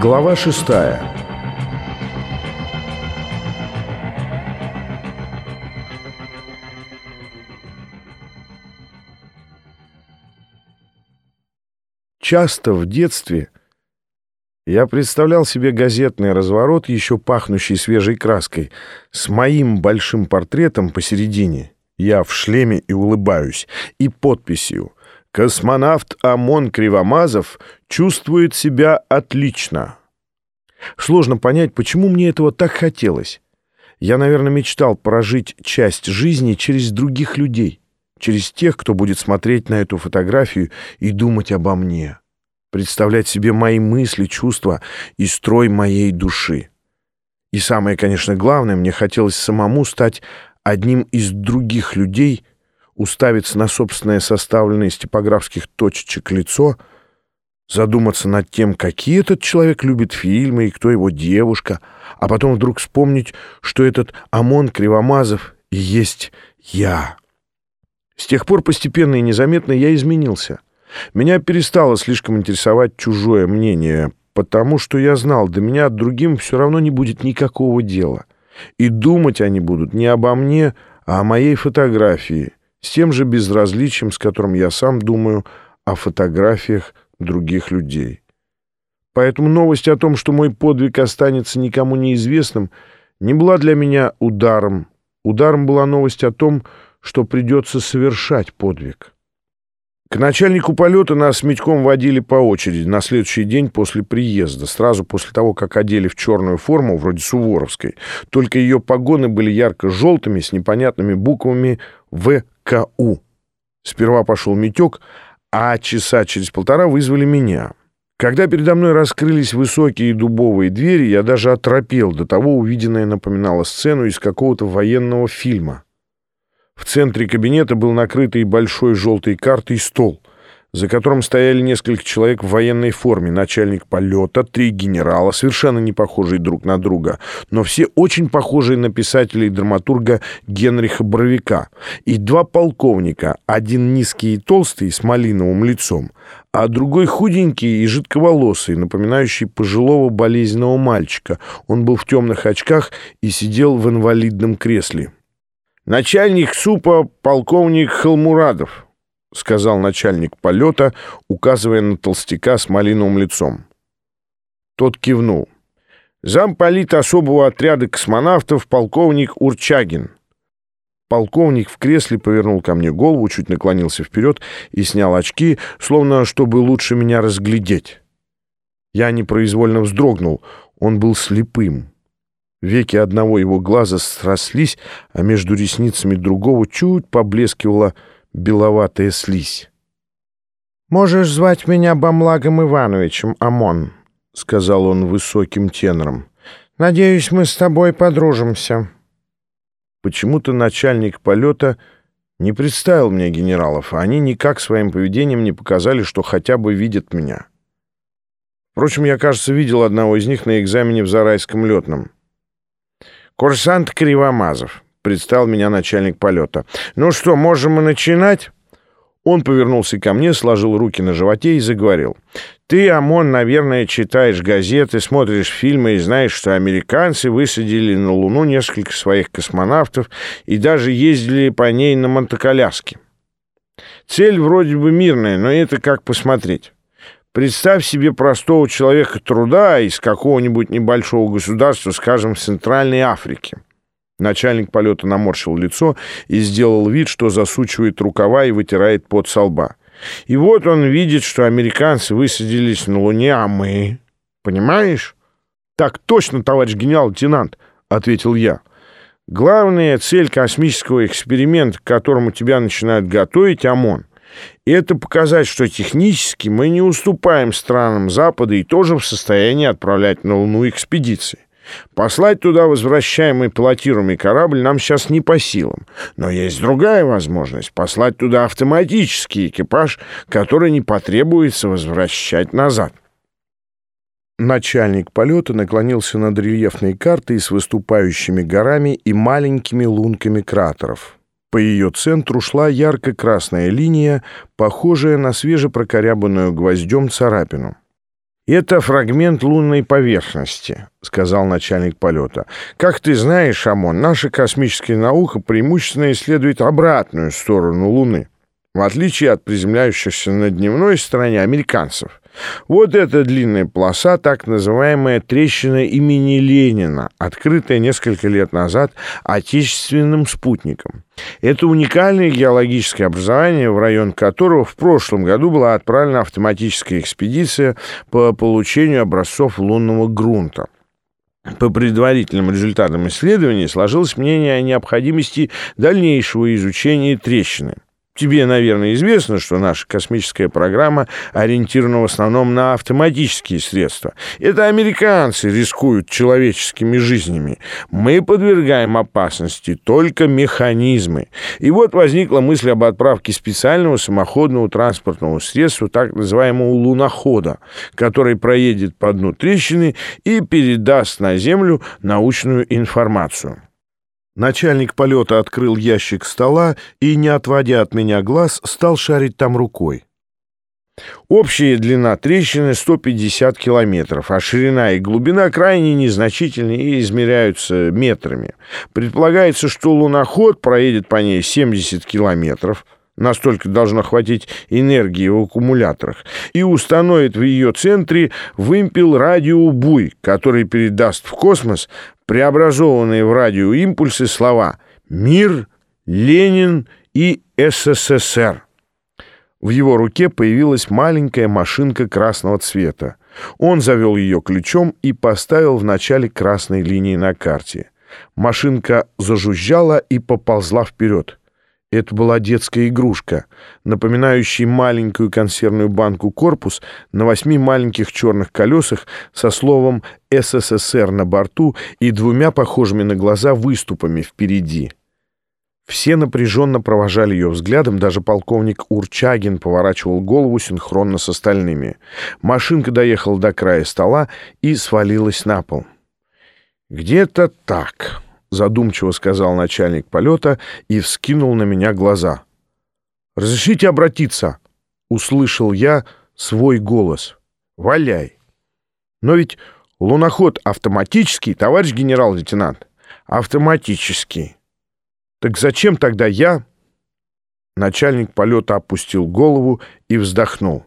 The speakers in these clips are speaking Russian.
Глава шестая. Часто в детстве я представлял себе газетный разворот, еще пахнущий свежей краской, с моим большим портретом посередине, я в шлеме и улыбаюсь, и подписью «Космонавт Амон Кривомазов чувствует себя отлично». Сложно понять, почему мне этого так хотелось. Я, наверное, мечтал прожить часть жизни через других людей, через тех, кто будет смотреть на эту фотографию и думать обо мне, представлять себе мои мысли, чувства и строй моей души. И самое, конечно, главное, мне хотелось самому стать одним из других людей — уставиться на собственное составленное из типографских точечек лицо, задуматься над тем, какие этот человек любит фильмы и кто его девушка, а потом вдруг вспомнить, что этот Амон Кривомазов и есть я. С тех пор постепенно и незаметно я изменился. Меня перестало слишком интересовать чужое мнение, потому что я знал, до меня другим все равно не будет никакого дела. И думать они будут не обо мне, а о моей фотографии — с тем же безразличием, с которым я сам думаю о фотографиях других людей. Поэтому новость о том, что мой подвиг останется никому неизвестным, не была для меня ударом. Ударом была новость о том, что придется совершать подвиг. К начальнику полета нас Митьком водили по очереди на следующий день после приезда, сразу после того, как одели в черную форму, вроде Суворовской. Только ее погоны были ярко-желтыми с непонятными буквами ВКУ. Сперва пошел Митек, а часа через полтора вызвали меня. Когда передо мной раскрылись высокие дубовые двери, я даже оторопел, до того увиденное напоминало сцену из какого-то военного фильма. В центре кабинета был накрытый большой желтой картой стол, за которым стояли несколько человек в военной форме, начальник полета, три генерала, совершенно не похожие друг на друга, но все очень похожие на писателя и драматурга Генриха Боровика, и два полковника, один низкий и толстый, с малиновым лицом, а другой худенький и жидковолосый, напоминающий пожилого болезненного мальчика. Он был в темных очках и сидел в инвалидном кресле. «Начальник СУПа полковник Халмурадов», — сказал начальник полета, указывая на толстяка с малиновым лицом. Тот кивнул. «Замполит особого отряда космонавтов полковник Урчагин». Полковник в кресле повернул ко мне голову, чуть наклонился вперед и снял очки, словно чтобы лучше меня разглядеть. Я непроизвольно вздрогнул. Он был слепым. Веки одного его глаза срослись, а между ресницами другого чуть поблескивала беловатая слизь. «Можешь звать меня Бамлагом Ивановичем, Амон», — сказал он высоким тенором. «Надеюсь, мы с тобой подружимся». Почему-то начальник полета не представил мне генералов, а они никак своим поведением не показали, что хотя бы видят меня. Впрочем, я, кажется, видел одного из них на экзамене в Зарайском летном. «Курсант Кривомазов», — предстал меня начальник полета. «Ну что, можем мы начинать?» Он повернулся ко мне, сложил руки на животе и заговорил. «Ты, ОМОН, наверное, читаешь газеты, смотришь фильмы и знаешь, что американцы высадили на Луну несколько своих космонавтов и даже ездили по ней на мотоколяске. Цель вроде бы мирная, но это как посмотреть. Представь себе простого человека труда из какого-нибудь небольшого государства, скажем, в Центральной Африке. Начальник полета наморщил лицо и сделал вид, что засучивает рукава и вытирает пот со лба. И вот он видит, что американцы высадились на Луне, а мы... Понимаешь? «Так точно, товарищ генерал-лейтенант», — ответил я. «Главная цель космического эксперимента, к которому тебя начинают готовить, ОМОН — это показать, что технически мы не уступаем странам Запада и тоже в состоянии отправлять на Луну экспедиции. Послать туда возвращаемый пилотируемый корабль нам сейчас не по силам. Но есть другая возможность — послать туда автоматический экипаж, который не потребуется возвращать назад. Начальник полета наклонился над рельефной картой с выступающими горами и маленькими лунками кратеров. По ее центру шла ярко-красная линия, похожая на свежепрокорябанную гвоздем царапину. «Это фрагмент лунной поверхности», — сказал начальник полета. «Как ты знаешь, Амон, наша космическая наука преимущественно исследует обратную сторону Луны, в отличие от приземляющихся на дневной стороне американцев. Вот эта длинная полоса, так называемая трещина имени Ленина, открытая несколько лет назад отечественным спутником. Это уникальное геологическое образование, в район которого в прошлом году была отправлена автоматическая экспедиция по получению образцов лунного грунта. По предварительным результатам исследований сложилось мнение о необходимости дальнейшего изучения трещины. Тебе, наверное, известно, что наша космическая программа ориентирована в основном на автоматические средства. Это американцы рискуют человеческими жизнями. Мы подвергаем опасности только механизмы. И вот возникла мысль об отправке специального самоходного транспортного средства, так называемого лунохода, который проедет по дну трещины и передаст на Землю научную информацию. Начальник полета открыл ящик стола и, не отводя от меня глаз, стал шарить там рукой. Общая длина трещины 150 километров, а ширина и глубина крайне незначительны и измеряются метрами. Предполагается, что луноход проедет по ней 70 километров, настолько должно хватить энергии в аккумуляторах, и установит в ее центре вымпел радиобуй, который передаст в космос преобразованные в радиоимпульсы слова «Мир», «Ленин» и «СССР». В его руке появилась маленькая машинка красного цвета. Он завел ее ключом и поставил в начале красной линии на карте. Машинка зажужжала и поползла вперед. Это была детская игрушка, напоминающая маленькую консервную банку корпус на восьми маленьких черных колесах со словом «СССР» на борту и двумя похожими на глаза выступами впереди. Все напряженно провожали ее взглядом, даже полковник Урчагин поворачивал голову синхронно с остальными. Машинка доехала до края стола и свалилась на пол. «Где-то так», — задумчиво сказал начальник полета и вскинул на меня глаза. «Разрешите обратиться?» — услышал я свой голос. «Валяй!» «Но ведь луноход автоматический, товарищ генерал-лейтенант?» «Автоматический». «Так зачем тогда я?» Начальник полета опустил голову и вздохнул.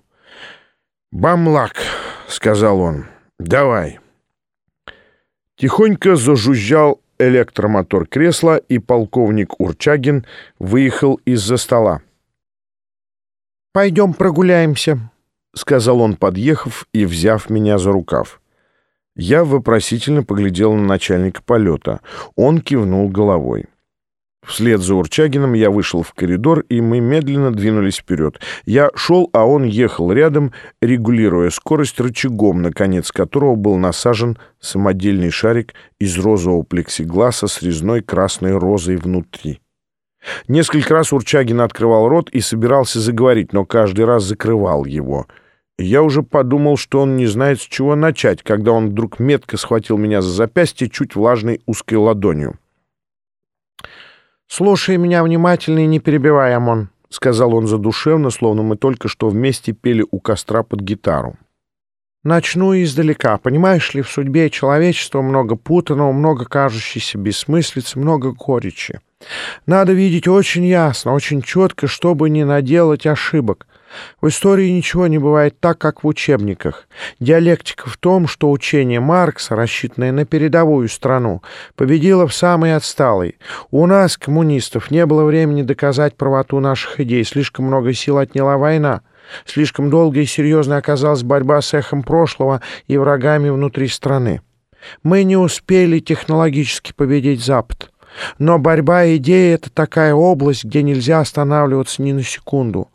«Бамлак», — сказал он, — «давай». Тихонько зажужжал электромотор кресла, и полковник Урчагин выехал из-за стола. «Пойдем прогуляемся», — сказал он, подъехав и взяв меня за рукав. Я вопросительно поглядел на начальника полета. Он кивнул головой. Вслед за Урчагиным я вышел в коридор, и мы медленно двинулись вперед. Я шел, а он ехал рядом, регулируя скорость рычагом, на конец которого был насажен самодельный шарик из розового плексигласа с резной красной розой внутри. Несколько раз Урчагин открывал рот и собирался заговорить, но каждый раз закрывал его. Я уже подумал, что он не знает, с чего начать, когда он вдруг метко схватил меня за запястье чуть влажной узкой ладонью. «Слушай меня внимательно и не перебивай, Амон», — сказал он задушевно, словно мы только что вместе пели у костра под гитару. «Начну издалека. Понимаешь ли, в судьбе человечества много путаного, много кажущейся бессмыслицы, много горечи. Надо видеть очень ясно, очень четко, чтобы не наделать ошибок. В истории ничего не бывает так, как в учебниках. Диалектика в том, что учение Маркса, рассчитанное на передовую страну, победило в самой отсталой. У нас, коммунистов, не было времени доказать правоту наших идей, слишком много сил отняла война. Слишком долго и серьезно оказалась борьба с эхом прошлого и врагами внутри страны. Мы не успели технологически победить Запад. Но борьба идей — это такая область, где нельзя останавливаться ни на секунду.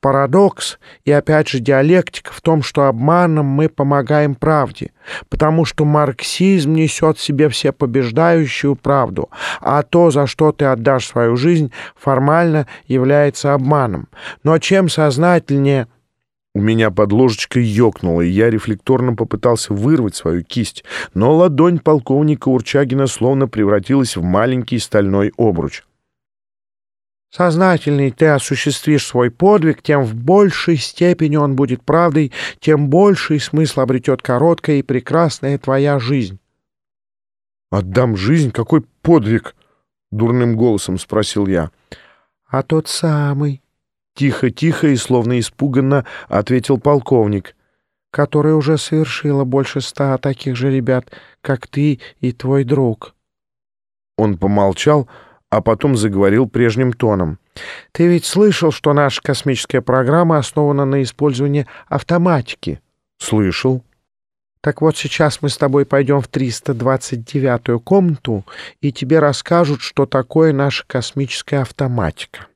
Парадокс и опять же диалектика в том, что обманом мы помогаем правде, потому что марксизм несет в себе всепобеждающую правду, а то, за что ты отдашь свою жизнь, формально является обманом. Но чем сознательнее... У меня под ложечкой ёкнуло, и я рефлекторно попытался вырвать свою кисть, но ладонь полковника Урчагина словно превратилась в маленький стальной обруч. Сознательней ты осуществишь свой подвиг, тем в большей степени он будет правдой, тем больший смысл обретет короткая и прекрасная твоя жизнь. «Отдам жизнь? Какой подвиг?» — дурным голосом спросил я. «А тот самый...» Тихо-тихо и словно испуганно ответил полковник. «Который уже совершила больше ста таких же ребят, как ты и твой друг». Он помолчал, а потом заговорил прежним тоном. «Ты ведь слышал, что наша космическая программа основана на использовании автоматики?» «Слышал». Так вот сейчас мы с тобой пойдем в 329-ю комнату, и тебе расскажут, что такое наша космическая автоматика.